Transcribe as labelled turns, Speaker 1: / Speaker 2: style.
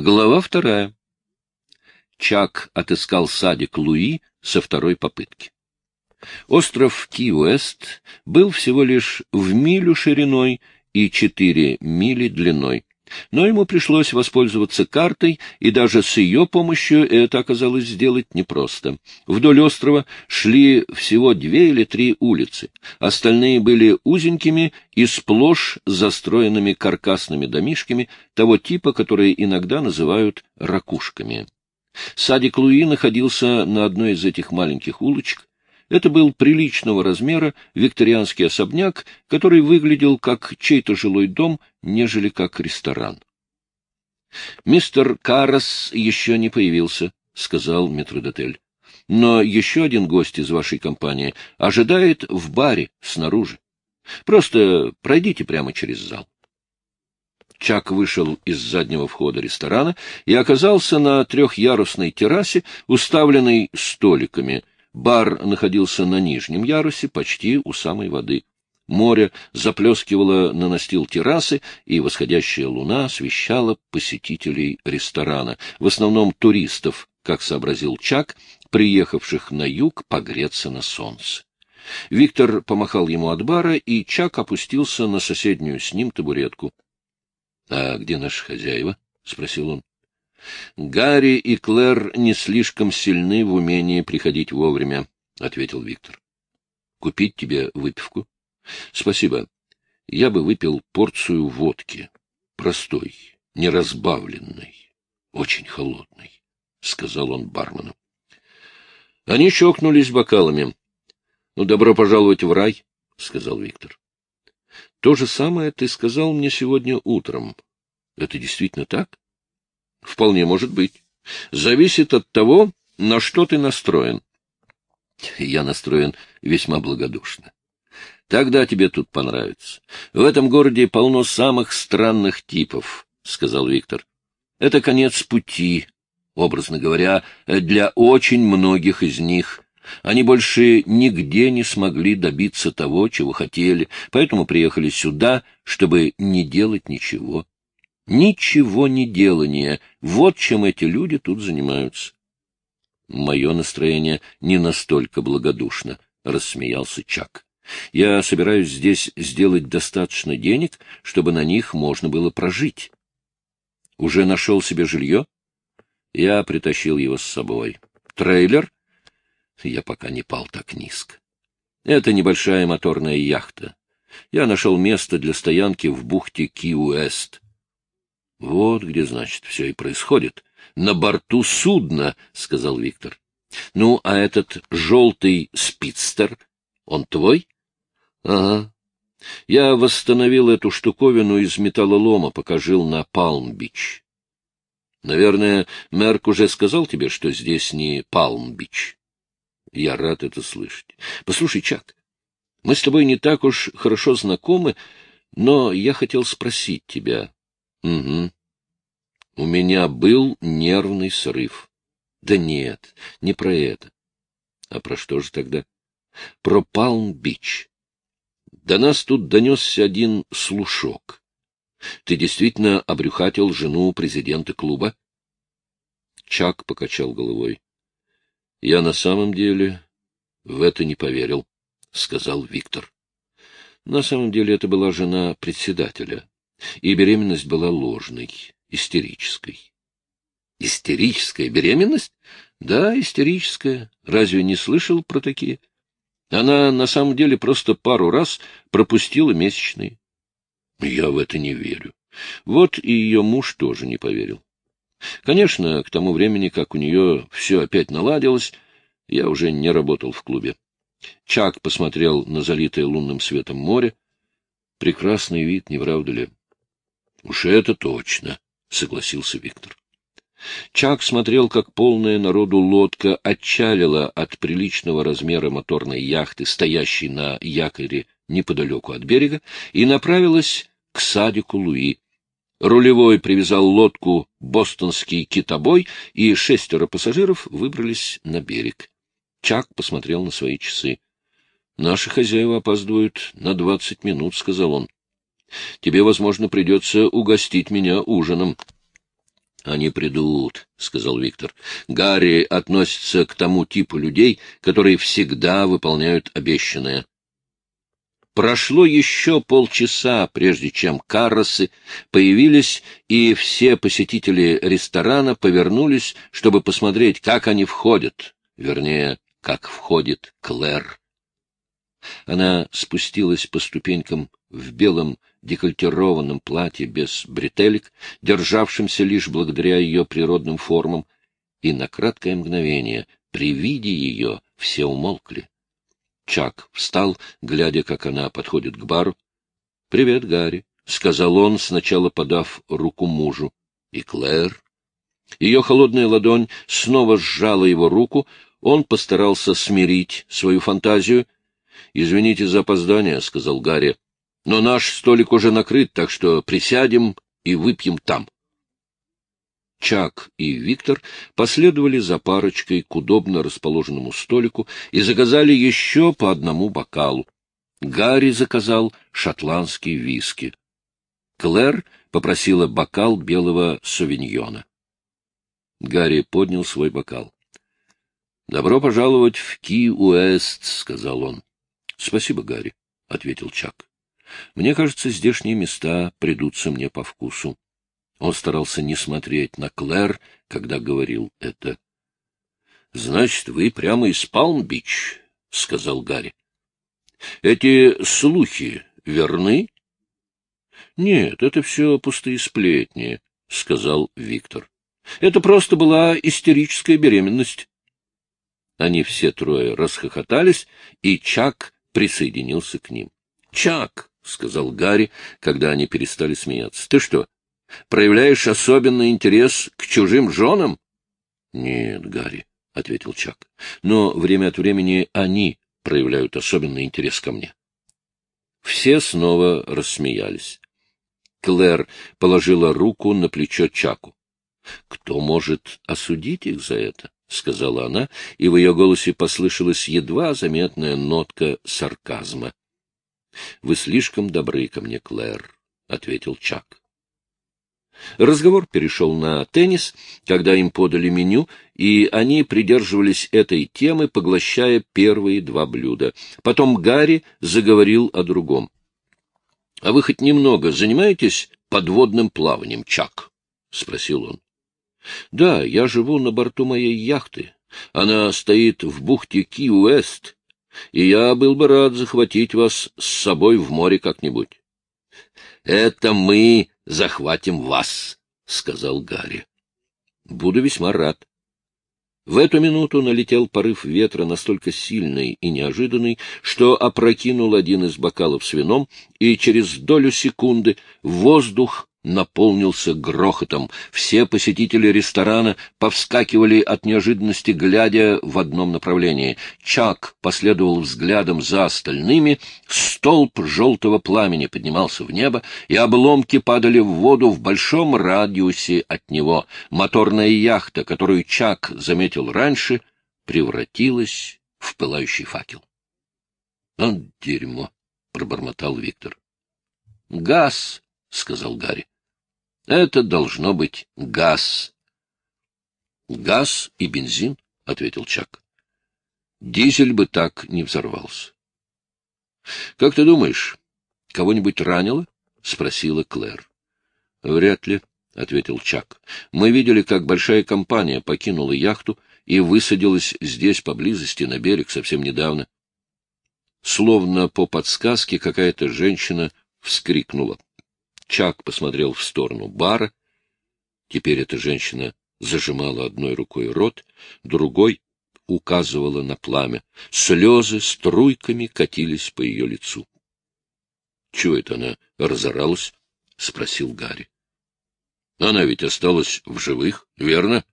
Speaker 1: Глава вторая. Чак отыскал садик Луи со второй попытки. Остров Ки-Уэст был всего лишь в милю шириной и четыре мили длиной. Но ему пришлось воспользоваться картой, и даже с ее помощью это оказалось сделать непросто. Вдоль острова шли всего две или три улицы. Остальные были узенькими и сплошь застроенными каркасными домишками того типа, которые иногда называют ракушками. Садик Луи находился на одной из этих маленьких улочек, это был приличного размера викторианский особняк, который выглядел как чей-то жилой дом, нежели как ресторан. — Мистер Карас еще не появился, — сказал метродотель. — Но еще один гость из вашей компании ожидает в баре снаружи. Просто пройдите прямо через зал. Чак вышел из заднего входа ресторана и оказался на трехъярусной террасе, уставленной столиками — Бар находился на нижнем ярусе, почти у самой воды. Море заплескивало на настил террасы, и восходящая луна освещала посетителей ресторана, в основном туристов, как сообразил Чак, приехавших на юг погреться на солнце. Виктор помахал ему от бара, и Чак опустился на соседнюю с ним табуретку. — А где наши хозяева? — спросил он. Гарри и Клэр не слишком сильны в умении приходить вовремя, — ответил Виктор. — Купить тебе выпивку? — Спасибо. Я бы выпил порцию водки. Простой, неразбавленной, очень холодной, — сказал он бармену. Они чокнулись бокалами. — Ну, добро пожаловать в рай, — сказал Виктор. — То же самое ты сказал мне сегодня утром. Это действительно так? Вполне может быть. Зависит от того, на что ты настроен. Я настроен весьма благодушно. Тогда тебе тут понравится. В этом городе полно самых странных типов, — сказал Виктор. Это конец пути, образно говоря, для очень многих из них. Они больше нигде не смогли добиться того, чего хотели, поэтому приехали сюда, чтобы не делать ничего. Ничего не делание. Вот чем эти люди тут занимаются. Мое настроение не настолько благодушно, — рассмеялся Чак. Я собираюсь здесь сделать достаточно денег, чтобы на них можно было прожить. Уже нашел себе жилье? Я притащил его с собой. Трейлер? Я пока не пал так низко. Это небольшая моторная яхта. Я нашел место для стоянки в бухте Ки-Уэст. — Вот где, значит, все и происходит. — На борту судна, — сказал Виктор. — Ну, а этот желтый спидстер, он твой? — Ага. Я восстановил эту штуковину из металлолома, пока жил на Палм-Бич. Наверное, Мерк уже сказал тебе, что здесь не Палм-Бич. Я рад это слышать. Послушай, Чак, мы с тобой не так уж хорошо знакомы, но я хотел спросить тебя, — Угу. У меня был нервный срыв. Да нет, не про это. А про что же тогда? Про Палм-Бич. До нас тут донесся один слушок. Ты действительно обрюхатил жену президента клуба? Чак покачал головой. — Я на самом деле в это не поверил, — сказал Виктор. На самом деле это была жена председателя. И беременность была ложной, истерической. Истерическая беременность? Да, истерическая. Разве не слышал про такие? Она на самом деле просто пару раз пропустила месячные. Я в это не верю. Вот и ее муж тоже не поверил. Конечно, к тому времени, как у нее все опять наладилось, я уже не работал в клубе. Чак посмотрел на залитое лунным светом море. Прекрасный вид, не правда ли? — Уж это точно, — согласился Виктор. Чак смотрел, как полная народу лодка отчалила от приличного размера моторной яхты, стоящей на якоре неподалеку от берега, и направилась к садику Луи. Рулевой привязал лодку бостонский китобой, и шестеро пассажиров выбрались на берег. Чак посмотрел на свои часы. — Наши хозяева опаздывают на двадцать минут, — сказал он. Тебе, возможно, придется угостить меня ужином. — Они придут, — сказал Виктор. Гарри относится к тому типу людей, которые всегда выполняют обещанное. Прошло еще полчаса, прежде чем карросы появились, и все посетители ресторана повернулись, чтобы посмотреть, как они входят, вернее, как входит Клэр. Она спустилась по ступенькам в белом декольтированном платье без бретелек, державшемся лишь благодаря ее природным формам, и на краткое мгновение при виде ее все умолкли. Чак встал, глядя, как она подходит к бару. — Привет, Гарри, — сказал он, сначала подав руку мужу. — И Клэр. Ее холодная ладонь снова сжала его руку, он постарался смирить свою фантазию. — Извините за опоздание, — сказал Гарри, — но наш столик уже накрыт, так что присядем и выпьем там. Чак и Виктор последовали за парочкой к удобно расположенному столику и заказали еще по одному бокалу. Гарри заказал шотландский виски. Клэр попросила бокал белого сувеньона. Гарри поднял свой бокал. — Добро пожаловать в Ки-Уэст, — сказал он. — Спасибо, Гарри, — ответил Чак. — Мне кажется, здешние места придутся мне по вкусу. Он старался не смотреть на Клэр, когда говорил это. — Значит, вы прямо из Палм-Бич, — сказал Гарри. — Эти слухи верны? — Нет, это все пустые сплетни, — сказал Виктор. — Это просто была истерическая беременность. Они все трое расхохотались, и Чак присоединился к ним. — Чак, — сказал Гарри, когда они перестали смеяться, — ты что, проявляешь особенный интерес к чужим женам? — Нет, Гарри, — ответил Чак, — но время от времени они проявляют особенный интерес ко мне. Все снова рассмеялись. Клэр положила руку на плечо Чаку. — Кто может осудить их за это? — сказала она, и в ее голосе послышалась едва заметная нотка сарказма. — Вы слишком добры ко мне, Клэр, — ответил Чак. Разговор перешел на теннис, когда им подали меню, и они придерживались этой темы, поглощая первые два блюда. Потом Гарри заговорил о другом. — А вы хоть немного занимаетесь подводным плаванием, Чак? — спросил он. — Да, я живу на борту моей яхты. Она стоит в бухте Ки-Уэст, и я был бы рад захватить вас с собой в море как-нибудь. — Это мы захватим вас, — сказал Гарри. — Буду весьма рад. В эту минуту налетел порыв ветра настолько сильный и неожиданный, что опрокинул один из бокалов с вином, и через долю секунды воздух наполнился грохотом. Все посетители ресторана повскакивали от неожиданности, глядя в одном направлении. Чак последовал взглядом за остальными. Столб желтого пламени поднимался в небо, и обломки падали в воду в большом радиусе от него. Моторная яхта, которую Чак заметил раньше, превратилась в пылающий факел. — Он дерьмо! — пробормотал Виктор. — Газ! — сказал Гарри. — Это должно быть газ. — Газ и бензин, — ответил Чак. — Дизель бы так не взорвался. — Как ты думаешь, кого-нибудь ранило? — спросила Клэр. — Вряд ли, — ответил Чак. — Мы видели, как большая компания покинула яхту и высадилась здесь поблизости на берег совсем недавно. Словно по подсказке какая-то женщина вскрикнула. Чак посмотрел в сторону бара. Теперь эта женщина зажимала одной рукой рот, другой указывала на пламя. Слезы струйками катились по ее лицу. — Чего это она разоралась? — спросил Гарри. — Она ведь осталась в живых, верно?